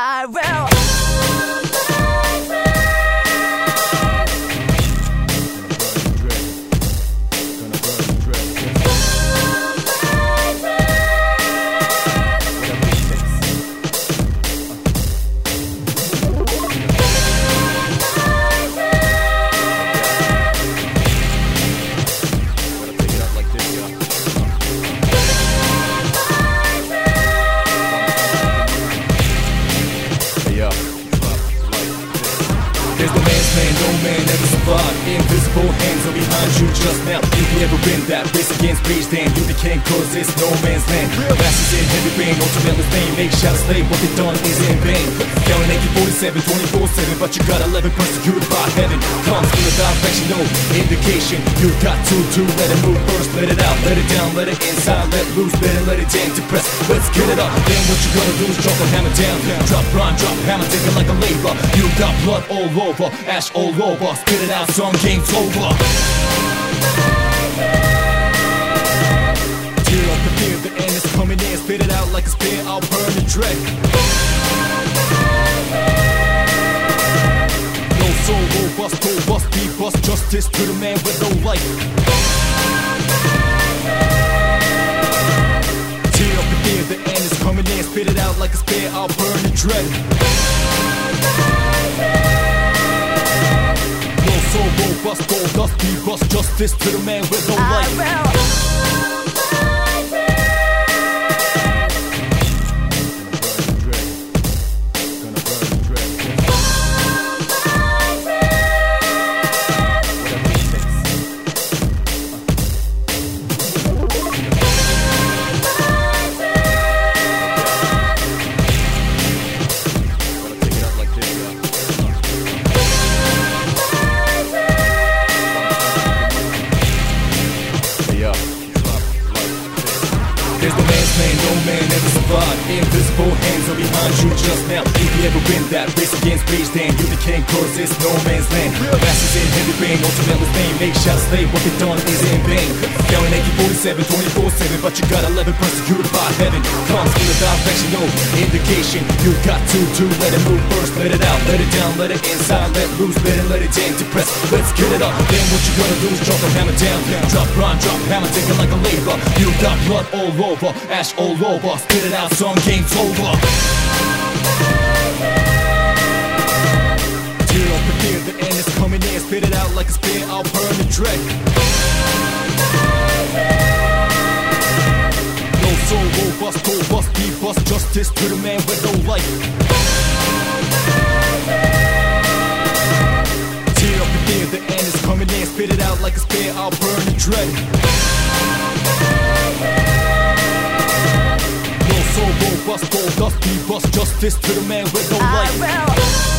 I will. Invisible hands are behind you just now. If you ever been that race against rage, then you can't cause it's no man's land. Masters in heavy rain, ultimate fame. Make shots slave, what they done is in vain. Yelling AK 47, 24 7, but you got 11 persecuted by heaven. Comes from the direction, no indication. You got to do, let it move first, let it out, let it down, let it inside, let loose, let it, let it in, depress. Let's get it up. Then what you gonna do is drop a hammer down. Drop rhyme, drop hammer, take it like a labor. You got blood all over, ash all over. Spit it out, some game's over. Tear up the fear, the end is coming in. Spit it out like a spear, I'll burn the dread. No soul, robust, robust, be bust justice to the man with no life. Tear up the fear, the end is coming in. Spit it out like a spear, I'll burn the dread. Bust justice to the man with no ah, life. Invisible hands are behind you just now. If you ever win that race against rage, then you the king, cause it's no man's land. Masters in heavy rain, ultimate fame. Make shots slave, what they done is in vain. Yelling AK 47, 24 7, but you got 11 persecuted by heaven. Comes in the direction, no indication. You got to do, let it move first, let it out, let it down, let it inside, let loose, let it, let it in, depress. Let's get it up. Then what you gonna do is drop the hammer down. Drop rhyme, drop hammer, take it like a labor. You got blood all over, ash all over. Spit it out, some game's over. Tear up the fear, the end is coming in. Spit it out like a spear, I'll burn the dread. No soul, robust, robust, be bust justice to the man with no life. Tear up the fear, the end is coming in. Spit it out like a spear, I'll burn the dread. Soul, robust, robust, be bust justice to the man with no I life. will.